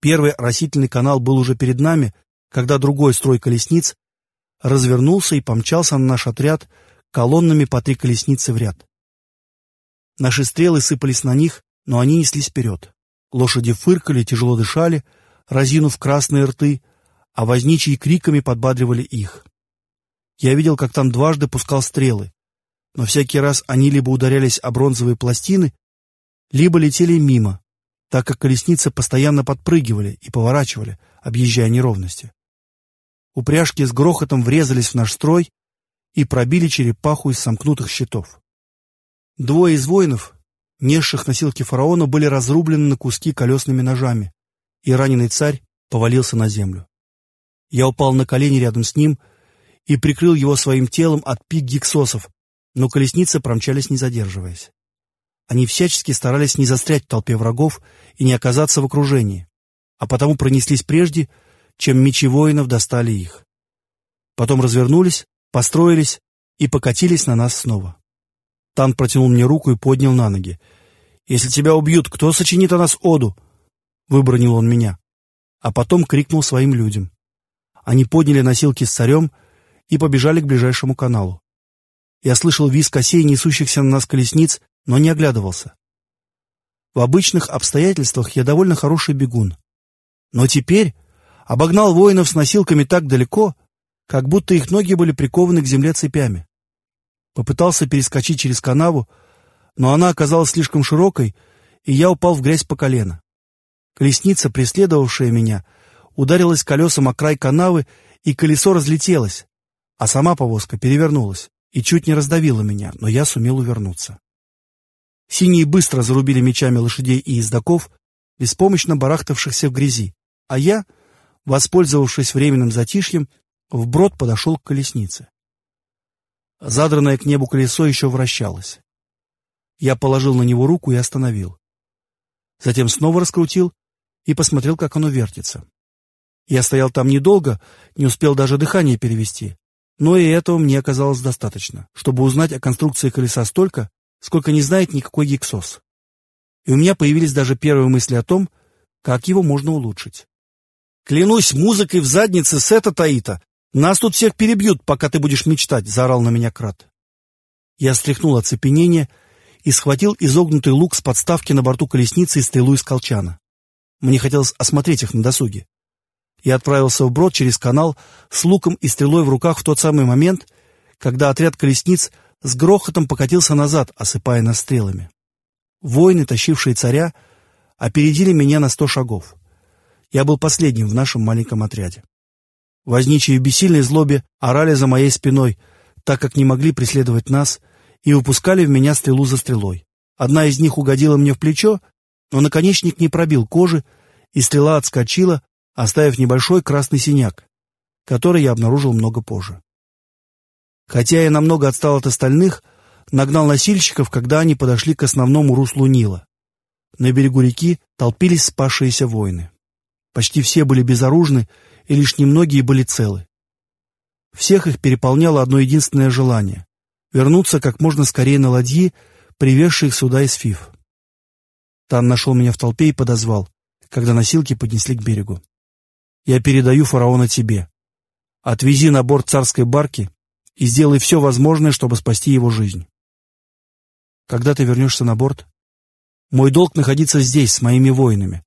Первый растительный канал был уже перед нами, когда другой строй колесниц развернулся и помчался на наш отряд колоннами по три колесницы в ряд. Наши стрелы сыпались на них, но они неслись вперед. Лошади фыркали, тяжело дышали, разинув красные рты, а возничьи криками подбадривали их. Я видел, как там дважды пускал стрелы, но всякий раз они либо ударялись о бронзовые пластины, либо летели мимо, так как колесницы постоянно подпрыгивали и поворачивали, объезжая неровности. Упряжки с грохотом врезались в наш строй и пробили черепаху из сомкнутых щитов. Двое из воинов, несших носилки фараона, были разрублены на куски колесными ножами, и раненый царь повалился на землю. Я упал на колени рядом с ним и прикрыл его своим телом от пик гексосов, но колесницы промчались не задерживаясь. Они всячески старались не застрять в толпе врагов и не оказаться в окружении, а потому пронеслись прежде, чем мечи воинов достали их. Потом развернулись, построились и покатились на нас снова. Тан протянул мне руку и поднял на ноги. «Если тебя убьют, кто сочинит о нас оду?» Выбронил он меня. А потом крикнул своим людям. Они подняли носилки с царем и побежали к ближайшему каналу. Я слышал визг осей, несущихся на нас колесниц, но не оглядывался. В обычных обстоятельствах я довольно хороший бегун. Но теперь обогнал воинов с носилками так далеко, как будто их ноги были прикованы к земле цепями. Попытался перескочить через канаву, но она оказалась слишком широкой, и я упал в грязь по колено. Колесница, преследовавшая меня, ударилась колесом о край канавы, и колесо разлетелось, а сама повозка перевернулась и чуть не раздавила меня, но я сумел увернуться. Синие быстро зарубили мечами лошадей и ездаков, беспомощно барахтавшихся в грязи, а я, воспользовавшись временным затишьем, вброд подошел к колеснице. Задранное к небу колесо еще вращалось. Я положил на него руку и остановил. Затем снова раскрутил и посмотрел, как оно вертится. Я стоял там недолго, не успел даже дыхание перевести, но и этого мне оказалось достаточно, чтобы узнать о конструкции колеса столько, сколько не знает никакой гексос. И у меня появились даже первые мысли о том, как его можно улучшить. «Клянусь музыкой в заднице Сета Таита! Нас тут всех перебьют, пока ты будешь мечтать!» — заорал на меня Крат. Я стряхнул оцепенение и схватил изогнутый лук с подставки на борту колесницы и стрелу из колчана. Мне хотелось осмотреть их на досуге и отправился вброд через канал с луком и стрелой в руках в тот самый момент, когда отряд колесниц с грохотом покатился назад, осыпая нас стрелами. Воины, тащившие царя, опередили меня на сто шагов. Я был последним в нашем маленьком отряде. Возничие в бессильной злобе орали за моей спиной, так как не могли преследовать нас, и выпускали в меня стрелу за стрелой. Одна из них угодила мне в плечо, но наконечник не пробил кожи, и стрела отскочила, оставив небольшой красный синяк, который я обнаружил много позже. Хотя я намного отстал от остальных, нагнал носильщиков, когда они подошли к основному руслу Нила. На берегу реки толпились спасшиеся воины. Почти все были безоружны, и лишь немногие были целы. Всех их переполняло одно единственное желание — вернуться как можно скорее на ладьи, привезшие их сюда из Фиф. Тан нашел меня в толпе и подозвал, когда носилки поднесли к берегу я передаю фараона тебе. Отвези на борт царской барки и сделай все возможное, чтобы спасти его жизнь. Когда ты вернешься на борт? Мой долг находиться здесь, с моими воинами.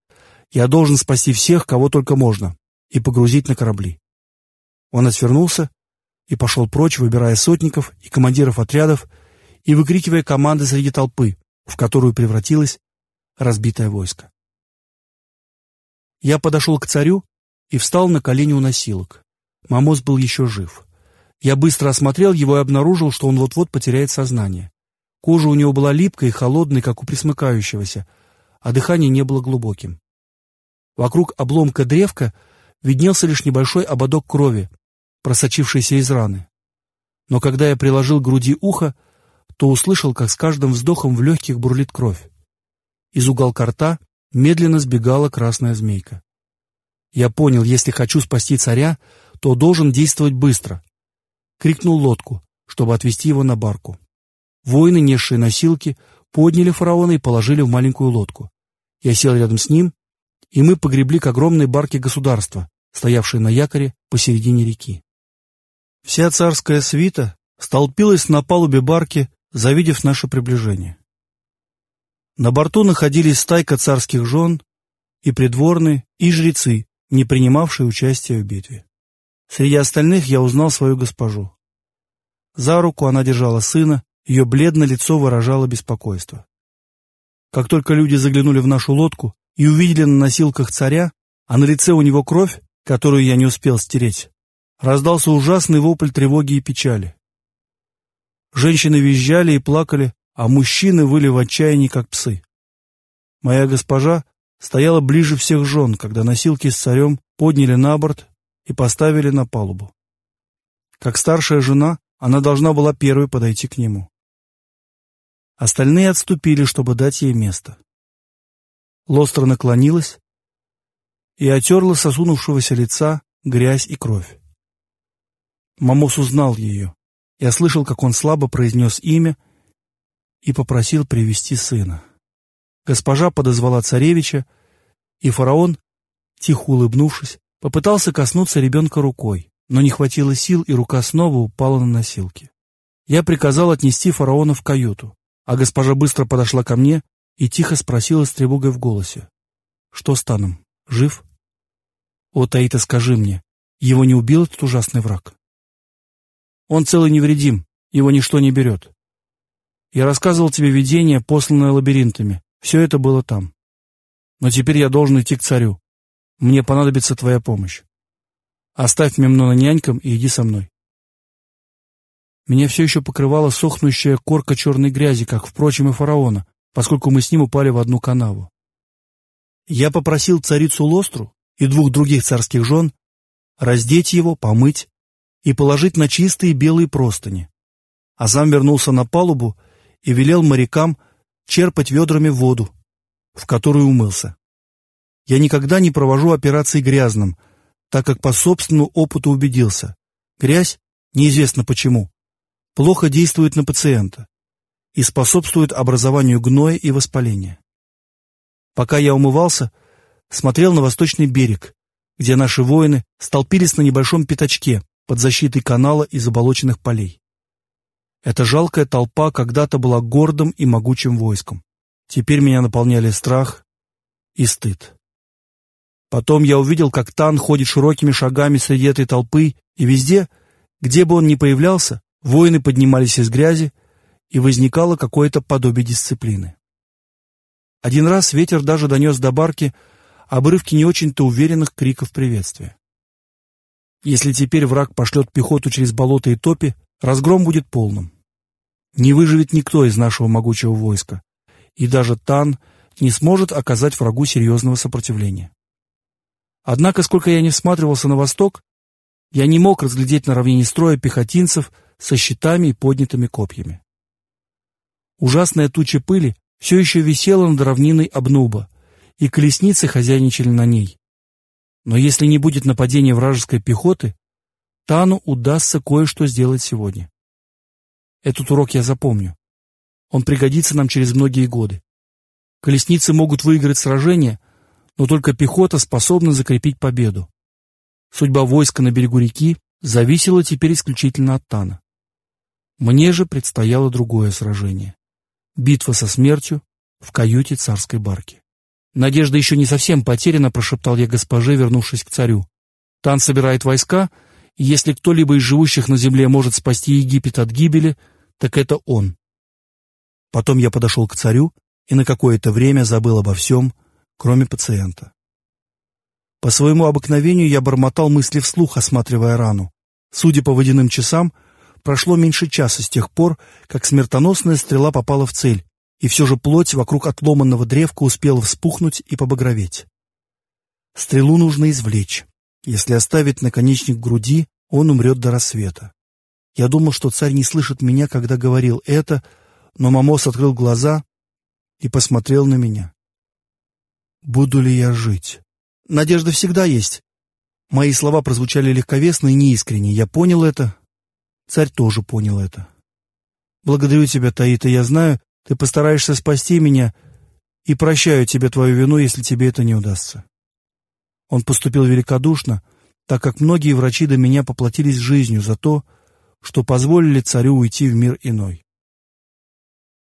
Я должен спасти всех, кого только можно, и погрузить на корабли. Он отвернулся и пошел прочь, выбирая сотников и командиров отрядов и выкрикивая команды среди толпы, в которую превратилось разбитое войско. Я подошел к царю и встал на колени у носилок. Мамос был еще жив. Я быстро осмотрел его и обнаружил, что он вот-вот потеряет сознание. Кожа у него была липкой и холодной, как у присмыкающегося, а дыхание не было глубоким. Вокруг обломка древка виднелся лишь небольшой ободок крови, просочившийся из раны. Но когда я приложил к груди ухо, то услышал, как с каждым вздохом в легких бурлит кровь. Из уголка рта медленно сбегала красная змейка. Я понял, если хочу спасти царя, то должен действовать быстро. Крикнул лодку, чтобы отвезти его на барку. Воины, несшие носилки, подняли фараона и положили в маленькую лодку. Я сел рядом с ним и мы погребли к огромной барке государства, стоявшей на якоре посередине реки. Вся царская свита столпилась на палубе барки, завидев наше приближение. На борту находились стайка царских жен и придворные, и жрецы, не принимавшие участия в битве. Среди остальных я узнал свою госпожу. За руку она держала сына, ее бледное лицо выражало беспокойство. Как только люди заглянули в нашу лодку и увидели на носилках царя, а на лице у него кровь, которую я не успел стереть, раздался ужасный вопль тревоги и печали. Женщины визжали и плакали, а мужчины выли в отчаянии, как псы. Моя госпожа стояла ближе всех жен, когда носилки с царем подняли на борт и поставили на палубу. Как старшая жена, она должна была первой подойти к нему. Остальные отступили, чтобы дать ей место. Лостра наклонилась и отерла сосунувшегося лица грязь и кровь. Мамос узнал ее. Я слышал, как он слабо произнес имя и попросил привести сына. Госпожа подозвала царевича, и фараон, тихо улыбнувшись, попытался коснуться ребенка рукой, но не хватило сил, и рука снова упала на носилки. Я приказал отнести фараона в каюту а госпожа быстро подошла ко мне и тихо спросила с тревогой в голосе. «Что с Таном? Жив?» «О, Таита, скажи мне, его не убил этот ужасный враг?» «Он целый невредим, его ничто не берет. Я рассказывал тебе видение, посланное лабиринтами. Все это было там. Но теперь я должен идти к царю. Мне понадобится твоя помощь. Оставь Мемнона нянькам и иди со мной. Меня все еще покрывала сохнущая корка черной грязи, как, впрочем, и фараона, поскольку мы с ним упали в одну канаву. Я попросил царицу Лостру и двух других царских жен раздеть его, помыть и положить на чистые белые простыни, а сам вернулся на палубу и велел морякам черпать ведрами воду, в которую умылся. Я никогда не провожу операции грязным, так как по собственному опыту убедился. Грязь, неизвестно почему, плохо действует на пациента и способствует образованию гноя и воспаления. Пока я умывался, смотрел на восточный берег, где наши воины столпились на небольшом пятачке под защитой канала и заболоченных полей. Эта жалкая толпа когда-то была гордым и могучим войском. Теперь меня наполняли страх и стыд. Потом я увидел, как Тан ходит широкими шагами среди этой толпы, и везде, где бы он ни появлялся, Воины поднимались из грязи, и возникало какое-то подобие дисциплины. Один раз ветер даже донес до барки обрывки не очень-то уверенных криков приветствия. Если теперь враг пошлет пехоту через болото и топи, разгром будет полным. Не выживет никто из нашего могучего войска, и даже Тан не сможет оказать врагу серьезного сопротивления. Однако, сколько я не всматривался на восток, я не мог разглядеть на равнине строя пехотинцев со щитами и поднятыми копьями. Ужасная туча пыли все еще висела над равниной Обнуба, и колесницы хозяйничали на ней. Но если не будет нападения вражеской пехоты, Тану удастся кое-что сделать сегодня. Этот урок я запомню. Он пригодится нам через многие годы. Колесницы могут выиграть сражение, но только пехота способна закрепить победу. Судьба войска на берегу реки зависела теперь исключительно от Тана. Мне же предстояло другое сражение. Битва со смертью в каюте царской барки. «Надежда еще не совсем потеряна», — прошептал я госпоже, вернувшись к царю. «Тан собирает войска, и если кто-либо из живущих на земле может спасти Египет от гибели, так это он». Потом я подошел к царю и на какое-то время забыл обо всем, кроме пациента. По своему обыкновению я бормотал мысли вслух, осматривая рану. Судя по водяным часам, прошло меньше часа с тех пор, как смертоносная стрела попала в цель, и все же плоть вокруг отломанного древка успела вспухнуть и побагроветь. Стрелу нужно извлечь. Если оставить наконечник груди, он умрет до рассвета. Я думал, что царь не слышит меня, когда говорил это, но Мамос открыл глаза и посмотрел на меня. Буду ли я жить? Надежда всегда есть. Мои слова прозвучали легковесно и неискренне. Я понял это. Царь тоже понял это. Благодарю тебя, Таита. Я знаю, ты постараешься спасти меня и прощаю тебе твою вину, если тебе это не удастся. Он поступил великодушно, так как многие врачи до меня поплатились жизнью за то, что позволили царю уйти в мир иной.